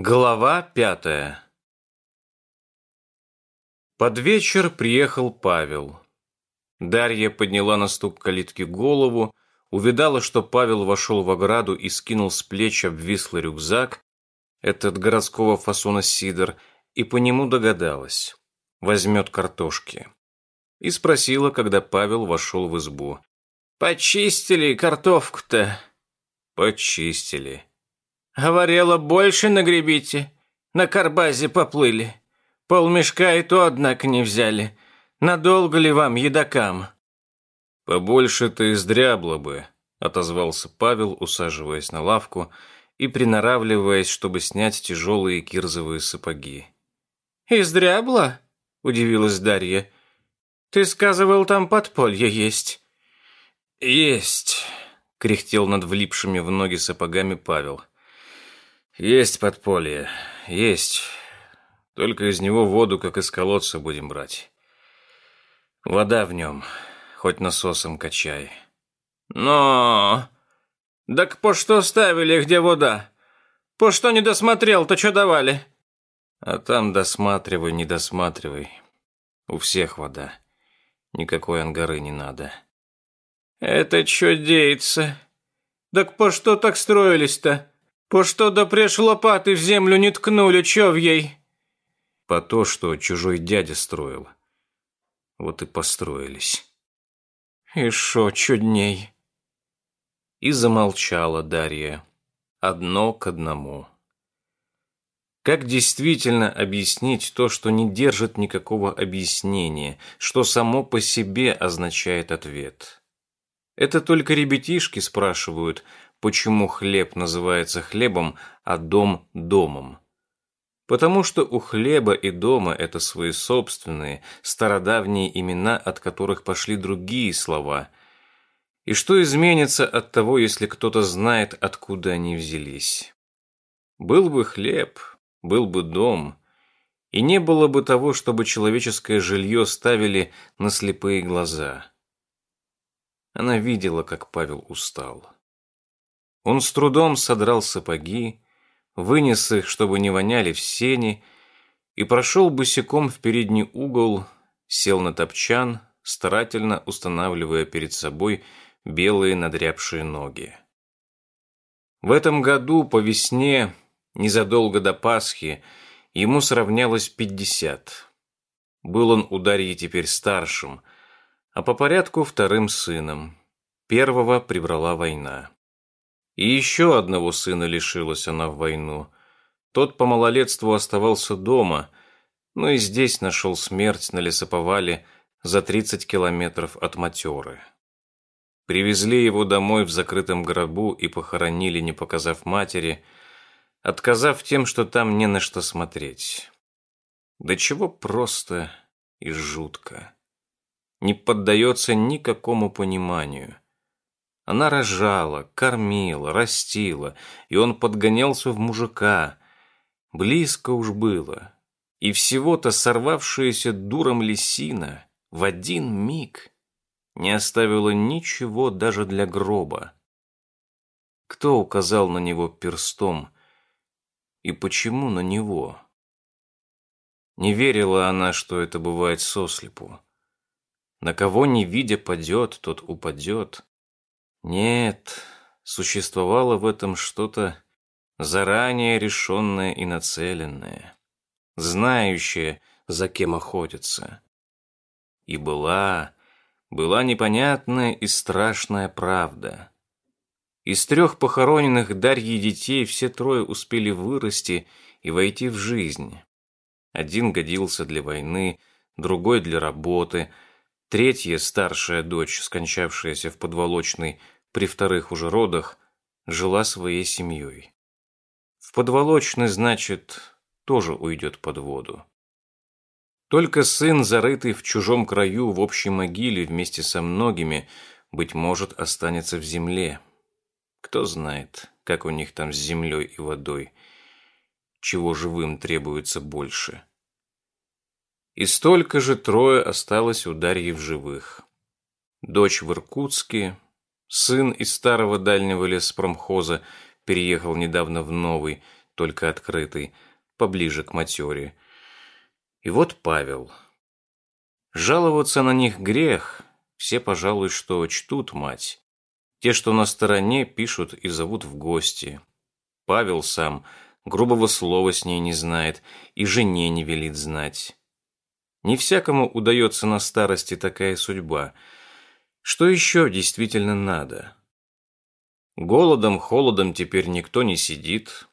Глава пятая Под вечер приехал Павел. Дарья подняла на стук калитки голову, увидала, что Павел вошел в ограду и скинул с плеч обвислый рюкзак, этот городского фасона сидор, и по нему догадалась. Возьмет картошки. И спросила, когда Павел вошел в избу. «Почистили картошку-то?» «Почистили», Говорила, больше нагребите. На карбазе поплыли. Полмешка и то, однако, не взяли. Надолго ли вам, едокам?» «Побольше-то издрябло бы», — отозвался Павел, усаживаясь на лавку и приноравливаясь, чтобы снять тяжелые кирзовые сапоги. «Издрябло?» — удивилась Дарья. «Ты сказывал, там подполье есть». «Есть», — кряхтел над влипшими в ноги сапогами Павел. Есть подполье, есть. Только из него воду, как из колодца, будем брать. Вода в нем, хоть насосом качай. Но... Так по что ставили, где вода? По что не досмотрел, то что давали? А там досматривай, не досматривай. У всех вода. Никакой ангары не надо. Это что деется? Так по что так строились-то? По что да прежь лопаты в землю не ткнули, чё в ей? По то, что чужой дядя строил. Вот и построились. И шо чудней? И замолчала Дарья. Одно к одному. Как действительно объяснить то, что не держит никакого объяснения, что само по себе означает ответ? Это только ребятишки спрашивают – почему хлеб называется хлебом, а дом – домом. Потому что у хлеба и дома это свои собственные, стародавние имена, от которых пошли другие слова. И что изменится от того, если кто-то знает, откуда они взялись? Был бы хлеб, был бы дом, и не было бы того, чтобы человеческое жилье ставили на слепые глаза. Она видела, как Павел устал. Он с трудом содрал сапоги, вынес их, чтобы не воняли в сене, и прошел босиком в передний угол, сел на топчан, старательно устанавливая перед собой белые надрябшие ноги. В этом году по весне, незадолго до Пасхи, ему сравнялось пятьдесят. Был он у Дарьи теперь старшим, а по порядку вторым сыном. Первого прибрала война. И еще одного сына лишилась она в войну. Тот по малолетству оставался дома, но и здесь нашел смерть на лесоповале за 30 километров от Матеры. Привезли его домой в закрытом гробу и похоронили, не показав матери, отказав тем, что там не на что смотреть. Да чего просто и жутко. Не поддается никакому пониманию. Она рожала, кормила, растила, и он подгонялся в мужика. Близко уж было. И всего-то сорвавшаяся дуром лисина в один миг не оставила ничего даже для гроба. Кто указал на него перстом и почему на него? Не верила она, что это бывает сослепу. На кого не видя падет, тот упадет. Нет, существовало в этом что-то заранее решенное и нацеленное, знающее, за кем охотиться. И была, была непонятная и страшная правда. Из трех похороненных Дарьи детей все трое успели вырасти и войти в жизнь. Один годился для войны, другой для работы – Третья, старшая дочь, скончавшаяся в подволочной при вторых уже родах, жила своей семьей. В подволочной, значит, тоже уйдет под воду. Только сын, зарытый в чужом краю в общей могиле вместе со многими, быть может, останется в земле. Кто знает, как у них там с землей и водой, чего живым требуется больше. И столько же трое осталось у Дарьи в живых. Дочь в Иркутске, сын из старого дальнего леспромхоза переехал недавно в новый, только открытый, поближе к матере. И вот Павел. Жаловаться на них грех, все, пожалуй, что чтут мать. Те, что на стороне, пишут и зовут в гости. Павел сам грубого слова с ней не знает и жене не велит знать. Не всякому удается на старости такая судьба. Что еще действительно надо? Голодом, холодом теперь никто не сидит,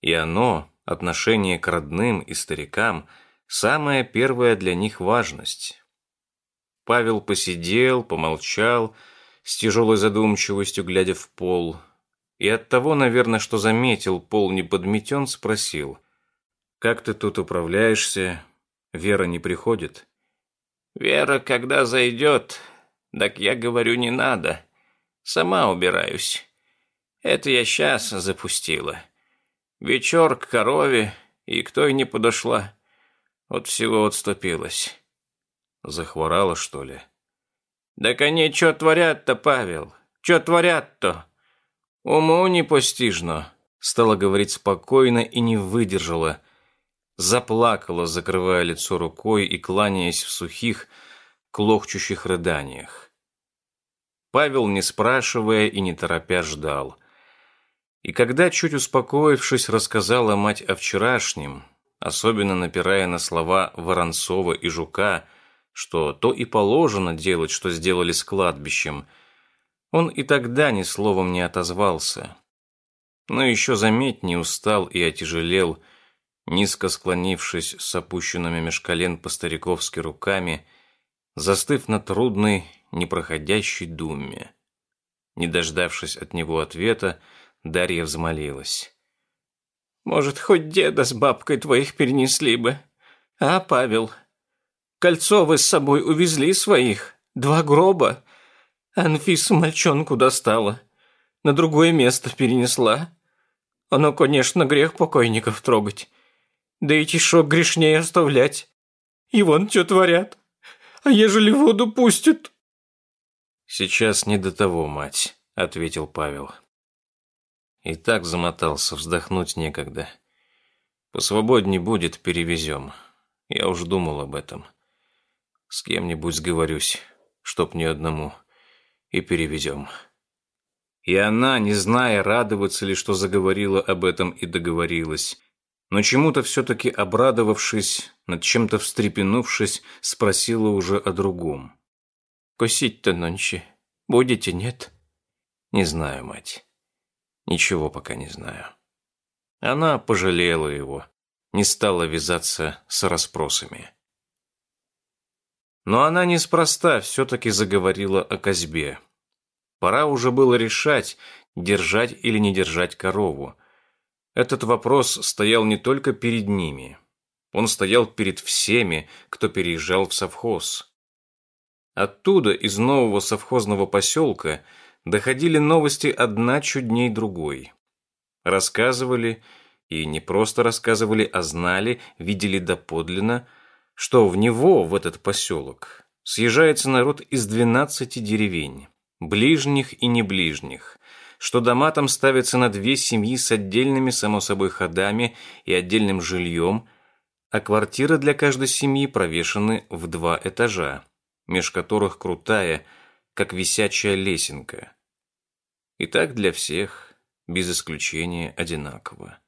и оно, отношение к родным и старикам, самая первая для них важность. Павел посидел, помолчал, с тяжелой задумчивостью глядя в пол, и от того, наверное, что заметил, пол не подметен, спросил, «Как ты тут управляешься? Вера не приходит?» «Вера, когда зайдет, так я говорю, не надо. Сама убираюсь. Это я сейчас запустила. Вечер к корове, и кто и не подошла. От всего отступилась». Захворала, что ли? Так они что творят-то, Павел? Что творят-то? Уму непостижно. Стала говорить спокойно и не выдержала. Заплакала, закрывая лицо рукой и кланяясь в сухих, клохчущих рыданиях. Павел, не спрашивая и не торопя, ждал. И когда, чуть успокоившись, рассказала мать о вчерашнем, особенно напирая на слова Воронцова и Жука, что то и положено делать, что сделали с кладбищем. Он и тогда ни словом не отозвался. Но еще заметнее устал и отяжелел, низко склонившись с опущенными меж колен по-стариковски руками, застыв на трудной, непроходящей думе. Не дождавшись от него ответа, Дарья взмолилась. «Может, хоть деда с бабкой твоих перенесли бы, а, Павел?» Кольцо вы с собой увезли своих. Два гроба. Анфиса мальчонку достала. На другое место перенесла. Оно, конечно, грех покойников трогать. Да и тишок грешнее оставлять. И вон что творят. А ежели воду пустят? Сейчас не до того, мать, ответил Павел. И так замотался, вздохнуть некогда. Посвободней будет, перевезем. Я уж думал об этом. С кем-нибудь сговорюсь, чтоб не одному, и перевезем. И она, не зная, радоваться ли, что заговорила об этом и договорилась, но чему-то все-таки обрадовавшись, над чем-то встрепенувшись, спросила уже о другом. «Косить-то нонче будете, нет?» «Не знаю, мать. Ничего пока не знаю». Она пожалела его, не стала вязаться с расспросами. Но она неспроста все-таки заговорила о козьбе. Пора уже было решать, держать или не держать корову. Этот вопрос стоял не только перед ними. Он стоял перед всеми, кто переезжал в совхоз. Оттуда, из нового совхозного поселка, доходили новости одна чудней другой. Рассказывали, и не просто рассказывали, а знали, видели доподлинно, что в него, в этот поселок, съезжается народ из двенадцати деревень, ближних и неближних, что дома там ставятся на две семьи с отдельными, само собой, ходами и отдельным жильем, а квартиры для каждой семьи провешаны в два этажа, меж которых крутая, как висячая лесенка. И так для всех, без исключения, одинаково.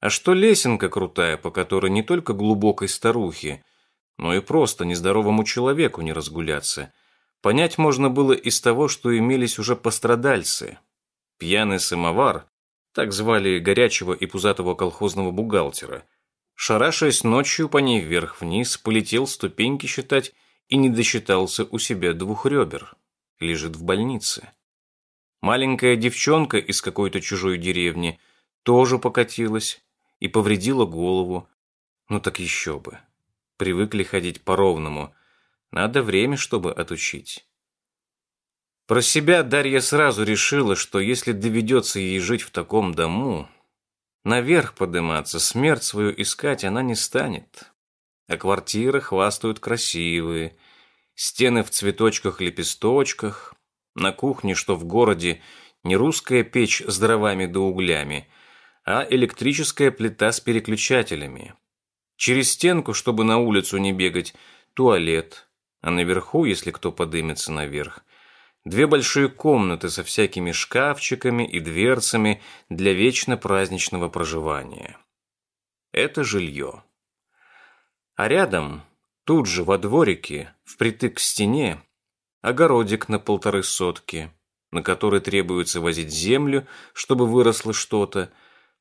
А что лесенка крутая, по которой не только глубокой старухе, но и просто нездоровому человеку не разгуляться, понять можно было из того, что имелись уже пострадальцы. Пьяный самовар, так звали горячего и пузатого колхозного бухгалтера, шарашаясь ночью по ней вверх-вниз, полетел ступеньки считать и не досчитался у себя двух ребер. Лежит в больнице. Маленькая девчонка из какой-то чужой деревни тоже покатилась, и повредила голову. Ну так еще бы. Привыкли ходить по-ровному. Надо время, чтобы отучить. Про себя Дарья сразу решила, что если доведется ей жить в таком дому, наверх подниматься, смерть свою искать она не станет. А квартиры хвастают красивые, стены в цветочках-лепесточках, на кухне, что в городе, не русская печь с дровами да углями, а электрическая плита с переключателями. Через стенку, чтобы на улицу не бегать, туалет, а наверху, если кто подымется наверх, две большие комнаты со всякими шкафчиками и дверцами для вечно праздничного проживания. Это жилье. А рядом, тут же во дворике, впритык к стене, огородик на полторы сотки, на который требуется возить землю, чтобы выросло что-то,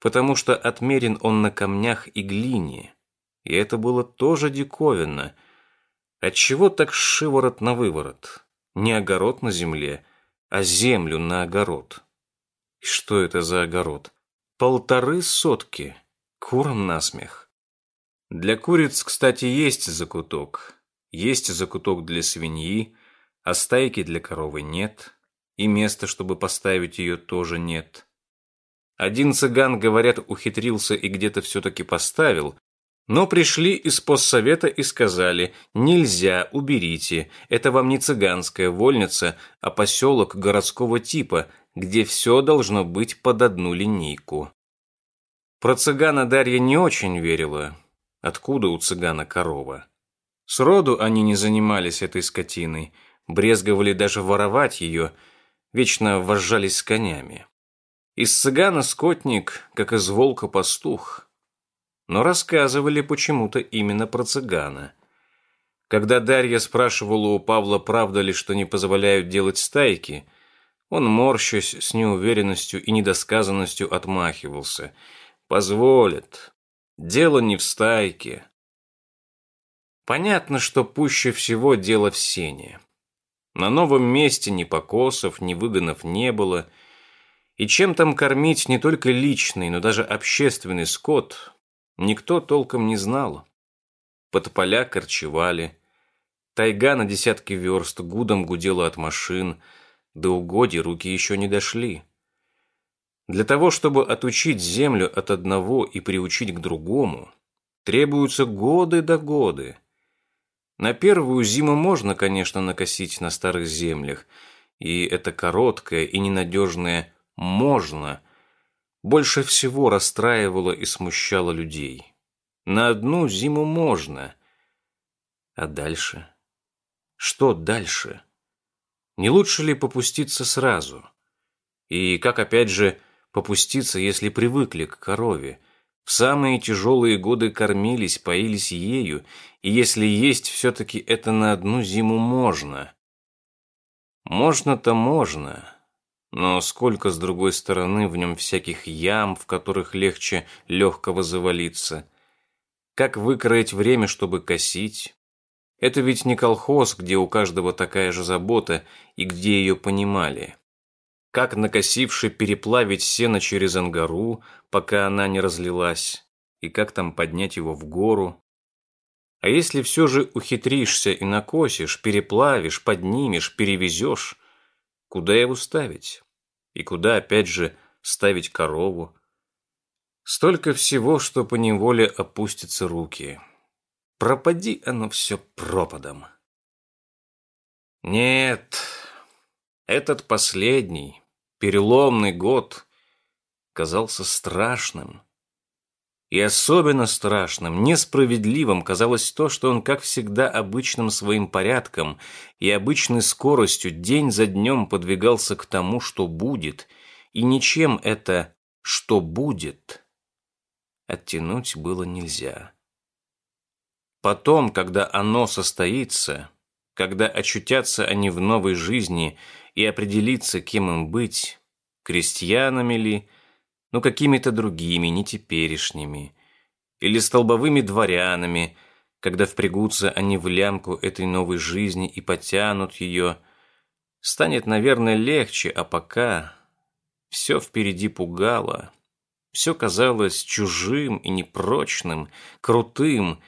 потому что отмерен он на камнях и глине. И это было тоже диковинно. Отчего так шиворот на выворот? Не огород на земле, а землю на огород. И что это за огород? Полторы сотки. Курам насмех. Для куриц, кстати, есть закуток. Есть закуток для свиньи, а стайки для коровы нет. И места, чтобы поставить ее, тоже нет. Один цыган, говорят, ухитрился и где-то все-таки поставил, но пришли из постсовета и сказали, нельзя, уберите, это вам не цыганская вольница, а поселок городского типа, где все должно быть под одну линейку. Про цыгана Дарья не очень верила. Откуда у цыгана корова? Сроду они не занимались этой скотиной, брезговали даже воровать ее, вечно вожжались с конями. Из цыгана скотник, как из волка пастух но рассказывали почему-то именно про цыгана. Когда Дарья спрашивала у Павла, правда ли, что не позволяют делать стайки, он, морщась с неуверенностью и недосказанностью, отмахивался. «Позволят. Дело не в стайке». Понятно, что пуще всего дело в сене. На новом месте ни покосов, ни выгонов не было, и чем там кормить не только личный, но даже общественный скот, Никто толком не знал. Под поля корчевали. Тайга на десятки верст гудом гудела от машин, до угодий руки еще не дошли. Для того, чтобы отучить землю от одного и приучить к другому, требуются годы до годы. На первую зиму можно, конечно, накосить на старых землях, и это короткое и ненадежное «можно» больше всего расстраивало и смущало людей. На одну зиму можно. А дальше? Что дальше? Не лучше ли попуститься сразу? И как опять же попуститься, если привыкли к корове? В самые тяжелые годы кормились, поились ею, и если есть все-таки это на одну зиму можно. Можно-то можно, но сколько, с другой стороны, в нем всяких ям, в которых легче легкого завалиться. Как выкроить время, чтобы косить? Это ведь не колхоз, где у каждого такая же забота и где ее понимали. Как накосивши переплавить сено через ангару, пока она не разлилась, и как там поднять его в гору. А если все же ухитришься и накосишь, переплавишь, поднимешь, перевезешь, Куда его ставить? И куда, опять же, ставить корову? Столько всего, что по неволе опустятся руки. Пропади оно все пропадом. Нет, этот последний, переломный год казался страшным. И особенно страшным, несправедливым казалось то, что он, как всегда, обычным своим порядком и обычной скоростью день за днем подвигался к тому, что будет, и ничем это «что будет» оттянуть было нельзя. Потом, когда оно состоится, когда очутятся они в новой жизни и определиться, кем им быть, крестьянами ли, но какими-то другими, не теперешними, или столбовыми дворянами, когда впрягутся они в лямку этой новой жизни и потянут ее, станет, наверное, легче, а пока все впереди пугало, все казалось чужим и непрочным, крутым,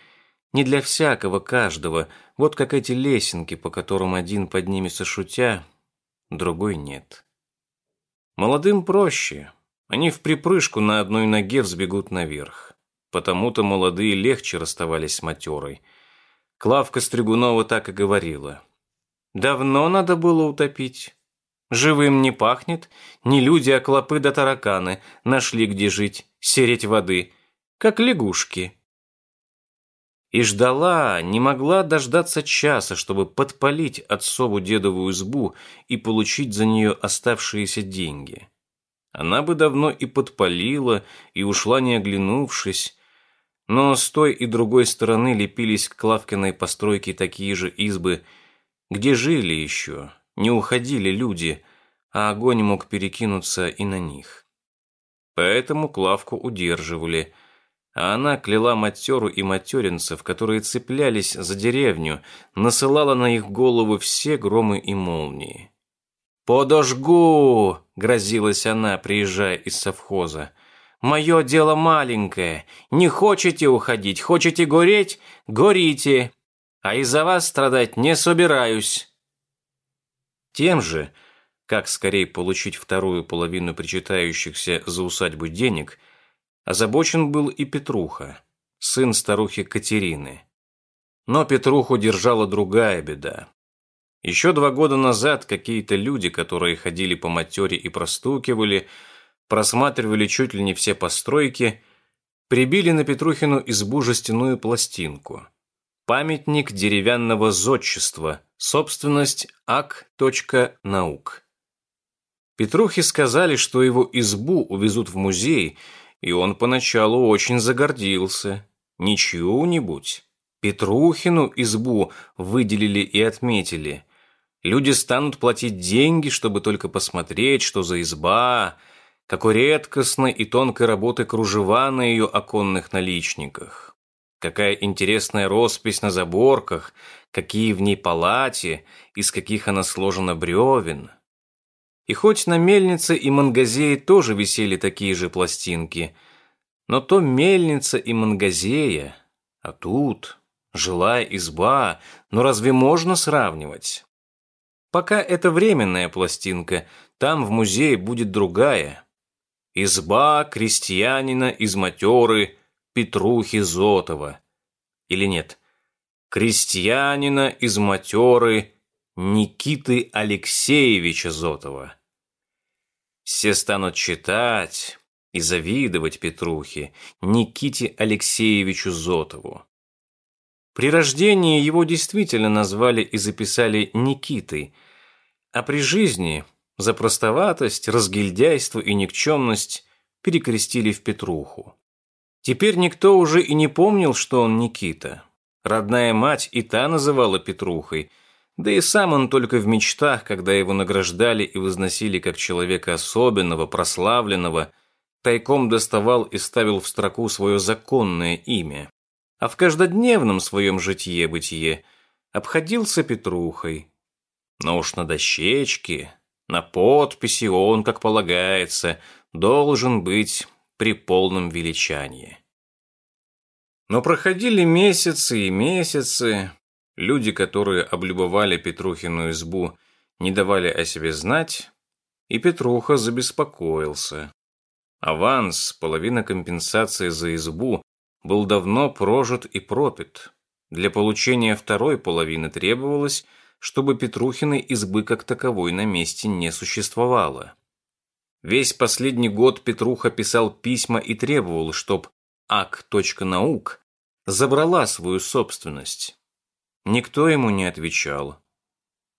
не для всякого каждого, вот как эти лесенки, по которым один поднимется шутя, другой нет. Молодым проще, они в припрыжку на одной ноге взбегут наверх. Потому-то молодые легче расставались с матерой. Клавка Стригунова так и говорила. «Давно надо было утопить. Живым не пахнет, не люди, а клопы да тараканы нашли где жить, сереть воды, как лягушки. И ждала, не могла дождаться часа, чтобы подпалить отцову дедовую избу и получить за нее оставшиеся деньги. Она бы давно и подпалила, и ушла не оглянувшись, но с той и другой стороны лепились к Клавкиной постройке такие же избы, где жили еще, не уходили люди, а огонь мог перекинуться и на них. Поэтому Клавку удерживали, а она кляла матеру и материнцев, которые цеплялись за деревню, насылала на их головы все громы и молнии. «Подожгу!» — грозилась она, приезжая из совхоза. «Мое дело маленькое. Не хотите уходить, хотите гореть — горите. А из-за вас страдать не собираюсь». Тем же, как скорее получить вторую половину причитающихся за усадьбу денег, озабочен был и Петруха, сын старухи Катерины. Но Петруху держала другая беда. Еще два года назад какие-то люди, которые ходили по матере и простукивали, просматривали чуть ли не все постройки, прибили на Петрухину избу жестяную пластинку. Памятник деревянного зодчества, собственность ак.наук. Петрухе сказали, что его избу увезут в музей, и он поначалу очень загордился. Не чью-нибудь. Петрухину избу выделили и отметили – Люди станут платить деньги, чтобы только посмотреть, что за изба, какой редкостной и тонкой работы кружева на ее оконных наличниках. Какая интересная роспись на заборках, какие в ней палати, из каких она сложена бревен. И хоть на мельнице и мангазее тоже висели такие же пластинки, но то мельница и мангазея, а тут жилая изба, но разве можно сравнивать? Пока это временная пластинка, там в музее будет другая. Изба крестьянина из матеры Петрухи Зотова. Или нет? Крестьянина из матеры Никиты Алексеевича Зотова. Все станут читать и завидовать Петрухе, Никите Алексеевичу Зотову. При рождении его действительно назвали и записали Никитой, а при жизни за простоватость, разгильдяйство и никчемность перекрестили в Петруху. Теперь никто уже и не помнил, что он Никита. Родная мать и та называла Петрухой, да и сам он только в мечтах, когда его награждали и возносили как человека особенного, прославленного, тайком доставал и ставил в строку свое законное имя а в каждодневном своем житье-бытие обходился Петрухой. Но уж на дощечке, на подписи он, как полагается, должен быть при полном величании. Но проходили месяцы и месяцы, люди, которые облюбовали Петрухину избу, не давали о себе знать, и Петруха забеспокоился. Аванс, половина компенсации за избу был давно прожит и пропит. Для получения второй половины требовалось, чтобы Петрухиной избы как таковой на месте не существовало. Весь последний год Петруха писал письма и требовал, чтоб ак.наук забрала свою собственность. Никто ему не отвечал.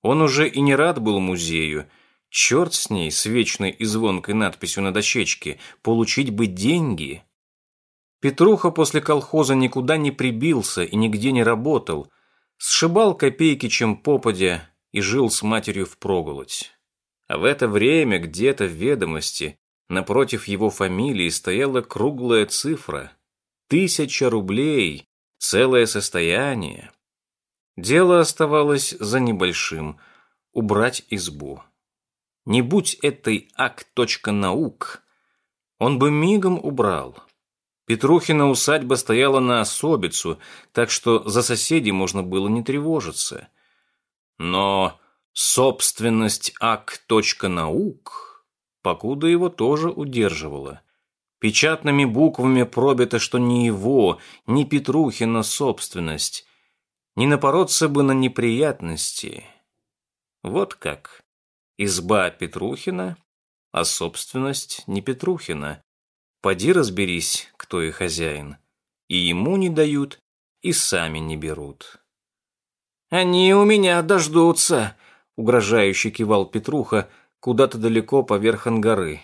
Он уже и не рад был музею, черт с ней, с вечной и звонкой надписью на дощечке, получить бы деньги – Петруха после колхоза никуда не прибился и нигде не работал, сшибал копейки чем попадя и жил с матерью впроголодь. А в это время где-то в ведомости напротив его фамилии стояла круглая цифра – тысяча рублей, целое состояние. Дело оставалось за небольшим – убрать избу. Не будь этой акт. наук, он бы мигом убрал – Петрухина усадьба стояла на особицу, так что за соседей можно было не тревожиться. Но собственность ак.наук, покуда его тоже удерживала. Печатными буквами пробито, что не его, не Петрухина собственность. Не напороться бы на неприятности. Вот как. Изба Петрухина, а собственность не Петрухина. Поди разберись, кто и хозяин. И ему не дают, и сами не берут. «Они у меня дождутся», — угрожающе кивал Петруха куда-то далеко поверх ангары.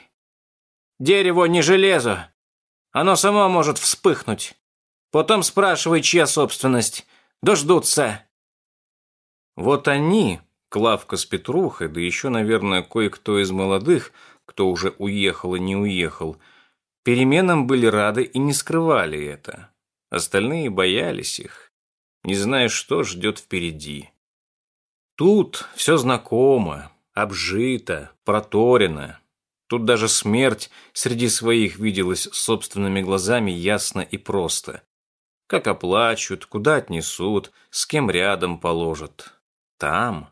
«Дерево не железо. Оно само может вспыхнуть. Потом спрашивай, чья собственность. Дождутся». Вот они, Клавка с Петрухой, да еще, наверное, кое-кто из молодых, кто уже уехал и не уехал, переменам были рады и не скрывали это. Остальные боялись их, не зная, что ждет впереди. Тут все знакомо, обжито, проторено. Тут даже смерть среди своих виделась собственными глазами ясно и просто. Как оплачут, куда отнесут, с кем рядом положат. Там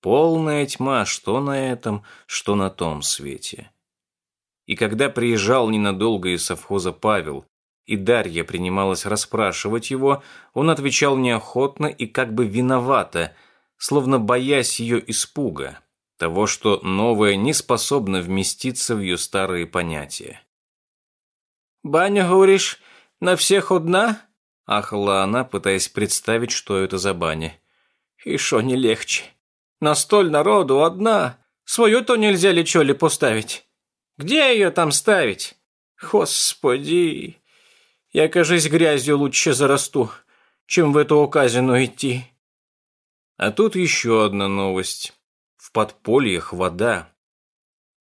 полная тьма, что на этом, что на том свете. И когда приезжал ненадолго из совхоза Павел, и Дарья принималась расспрашивать его, он отвечал неохотно и как бы виновато, словно боясь ее испуга, того, что новое не способно вместиться в ее старые понятия. «Баня, говоришь, на всех одна?» – ахала она, пытаясь представить, что это за баня. «И шо не легче? На столь народу одна. Свою-то нельзя ли чё ли поставить? Где ее там ставить? Господи, я, кажись, грязью лучше зарасту, чем в эту указину идти». А тут еще одна новость. В подпольях вода.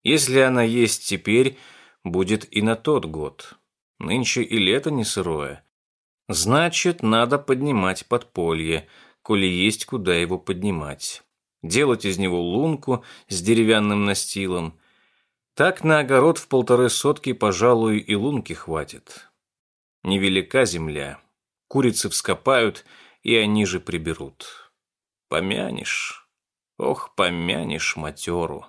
Если она есть теперь, будет и на тот год. Нынче и лето не сырое. Значит, надо поднимать подполье, коли есть куда его поднимать. Делать из него лунку с деревянным настилом. Так на огород в полторы сотки, пожалуй, и лунки хватит. Невелика земля. Курицы вскопают, и они же приберут. Помянешь, ох, помянешь матеру.